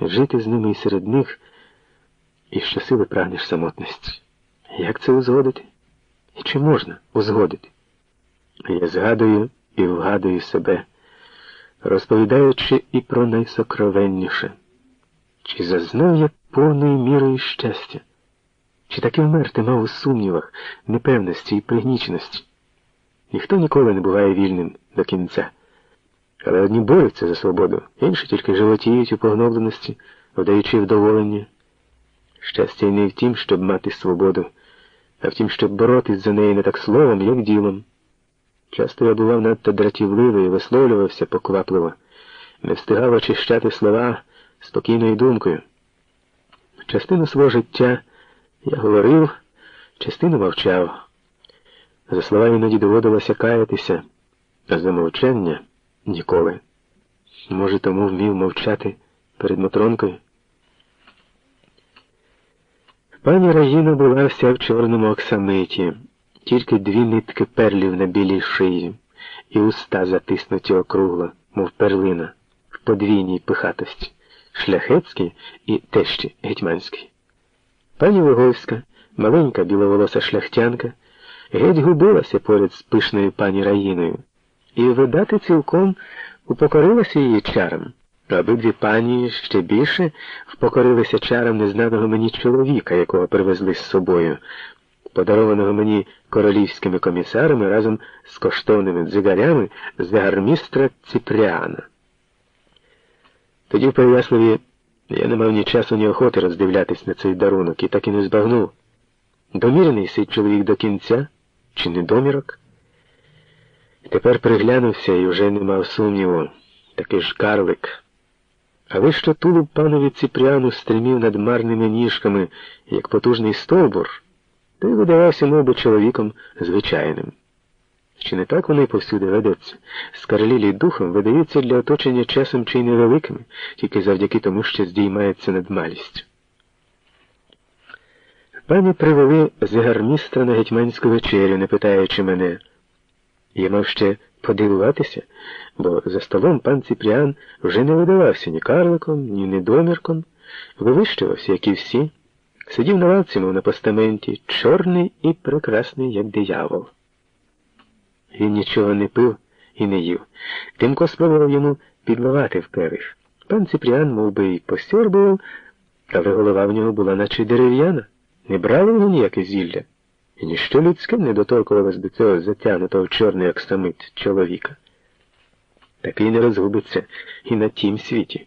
жити з ними і серед них, і щосили прагнеш самотності. Як це узгодити? І чи можна узгодити? Я згадую і вгадую себе, розповідаючи і про найсокровенніше. Чи зазнав я повною мірою щастя? Чи таки вмерти мав у сумнівах, непевності і пригніченості? Ніхто ніколи не буває вільним до кінця. Але одні борються за свободу, інші тільки животіють у погнобленості, вдаючи вдоволення. Щастя не в тім, щоб мати свободу, а в тім, щоб боротись за неї не так словом, як ділом. Часто я бував надто дратівливий і висловлювався поквапливо, не встигав очищати слова спокійною думкою. Частину свого життя я говорив, частину мовчав. За слова іноді доводилося каятися, а за мовчання ніколи. Може, тому вмів мовчати перед Мотронкою? Пані Раїна була вся в чорному оксамиті, тільки дві нитки перлів на білій шиї, і уста затиснуті округло, мов перлина, в подвійній пихатості, шляхетській і тещі гетьманській. Пані Виговська, маленька біловолоса шляхтянка, геть губилася поряд з пишною пані Раїною, і, видати, цілком упокорилася її чарам. Обидві пані ще більше впокорилися чарам незнаного мені чоловіка, якого привезли з собою, подарованого мені королівськими комісарами разом з коштовними дзигарями з гармістра Ципріана. Тоді в Переяславі я не мав ні часу, ні охоти роздивлятись на цей дарунок і так і не збагнув. Домірений цей чоловік до кінця чи недомірок? Тепер приглянувся і вже не мав сумніву, такий ж карлик. Але що тулуб панові Ципріану стримів над марними ніжками, як потужний стовбур, то й видавався мов чоловіком звичайним. Чи не так вони повсюди ведуться? Скарлілі духом видаються для оточення часом чи й невеликими, тільки завдяки тому, що здіймається над малістю. Пані привели зигармістра на гетьманську вечерю, не питаючи мене. Я мав ще подивуватися, бо за столом пан Ципріан вже не видавався ні карликом, ні недомірком, вивищувався, як і всі, сидів на лавці, мов на постаменті, чорний і прекрасний, як диявол. Він нічого не пив і не їв. Тимко спробував йому підливати в келих. Пан Ципріан мов би, й постьорбував, але голова в нього була наче дерев'яна, не брало його ніяке зілля. І ніщо людське не доторкувалось до цього затягнутого чорний оксамит чоловіка. Такий не розгубиться і на тім світі,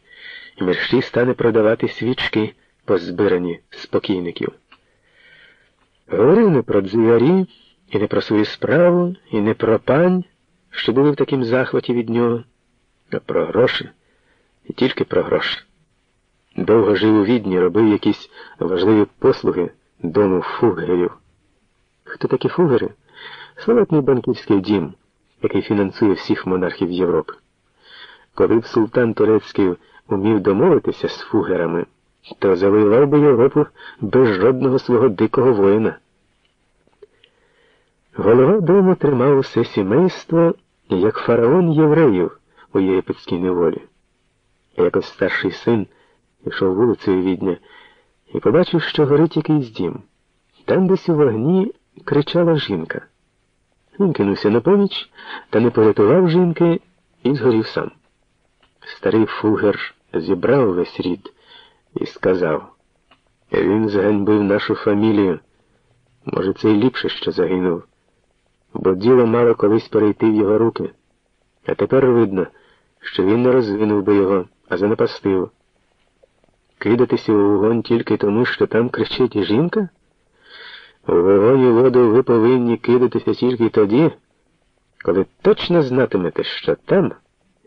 і мерщій стане продавати свічки, позбирані спокійників. Говорив не про дзигарі, і не про свою справу, і не про пань, що були в такім захваті від нього, а про гроші, і тільки про гроші. Довго жив у відні, робив якісь важливі послуги дому фугерів. Хто такі фугери? Славетний банківський дім, який фінансує всіх монархів Європи. Коли б султан турецький умів домовитися з фугерами, то завоював би Європу без жодного свого дикого воїна. Голова дому тримав усе сімейство, як фараон євреїв у єгипетській неволі. Якось старший син йшов вулицею відня і побачив, що горить якийсь дім. Там десь у вогні кричала жінка. Він кинувся на поміч та не порятував жінки і згорів сам. Старий фугер зібрав весь рід і сказав, він зганьбив нашу фамілію. Може, це й ліпше, що загинув, бо діло мало колись перейти в його руки. А тепер видно, що він не розвинув би його, а занапастив. Кидатися у вогонь тільки тому, що там кричить жінка? Вогонь і воду ви повинні кидатися тільки тоді, коли точно знатимете, що там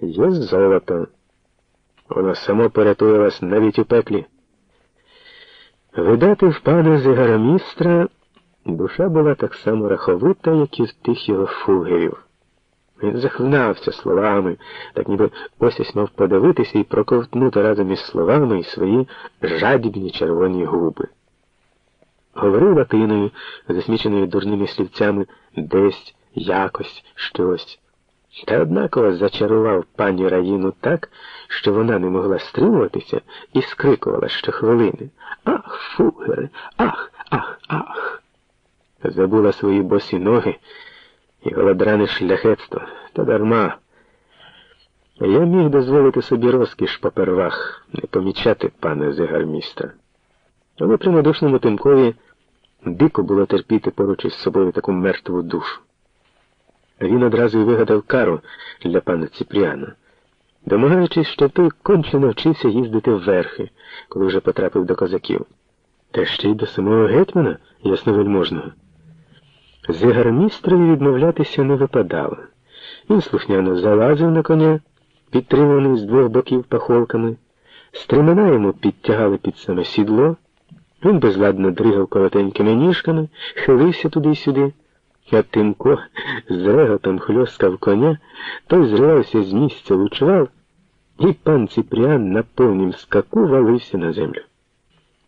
є золото. Воно само порятує вас навіть у пеклі. Видати в пана Зигарамістра душа була так само раховита, як і в тих його фугерів. Він захлинався словами, так ніби ось мав подивитися і проковтнути разом із словами і свої жадібні червоні губи. Говорив латиною, засміченою дурними слівцями десь, якось, щось. Та однаково зачарував пані Раїну так, що вона не могла стримуватися і скрикувала щохвилини. Ах, фугере, ах, ах, ах. Забула свої босі ноги і голодране шляхетство, та дарма. Я міг дозволити собі розкіш попервах не помічати пана зигармістра. Але прямодушному тимкові дико було терпіти поруч із собою таку мертву душу. Він одразу й вигадав кару для пана Ціпріана, домагаючись, що той конче навчився їздити вверхи, коли вже потрапив до козаків. Та ще й до самого гетьмана ясновельможного. Зигармістрові відмовлятися не випадало. Він слухняно залазив на коня, підтриманий з двох боків пахолками, стремена йому підтягали під саме сідло, він безладно дригав коротенькими ніжками, хилився туди-сюди. А Тимко з реготом хльоскав коня, той зривався з місця, лучував, і пан Ципріан на повнім скаку валився на землю.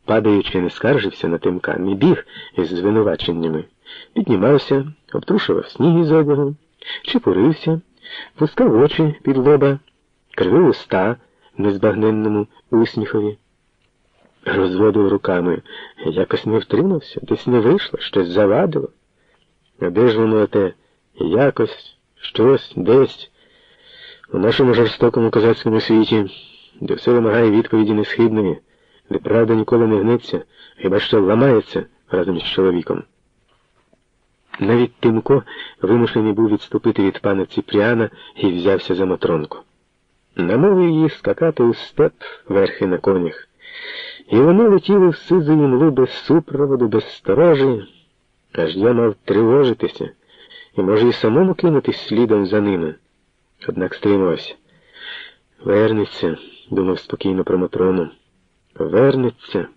Падаючи, не скаржився на Тимка, не біг із звинуваченнями, піднімався, обтрушував сніг із одягу, чепурився, пускав очі під лоба, кривив уста незбагненному усміхові. Розводив руками, якось не втримався, десь не вийшло, щось завадило. А де ж воно те якось, щось, десь, у нашому жорстокому козацькому світі, де все вимагає відповіді несхибної, де правда ніколи не гнеться, хіба що ламається разом із чоловіком. Навіть Тимко вимушений був відступити від пана Ціпріана і взявся за Матронку. Намовив її скакати у степ верхи на конях, і вони летіли в сизу імлу без супроводу, без сторожі. Аж я мав тривожитися і, може, і самому кинутись слідом за ними. Однак стримався. Вернеться, думав спокійно про Матрону. Вернеться.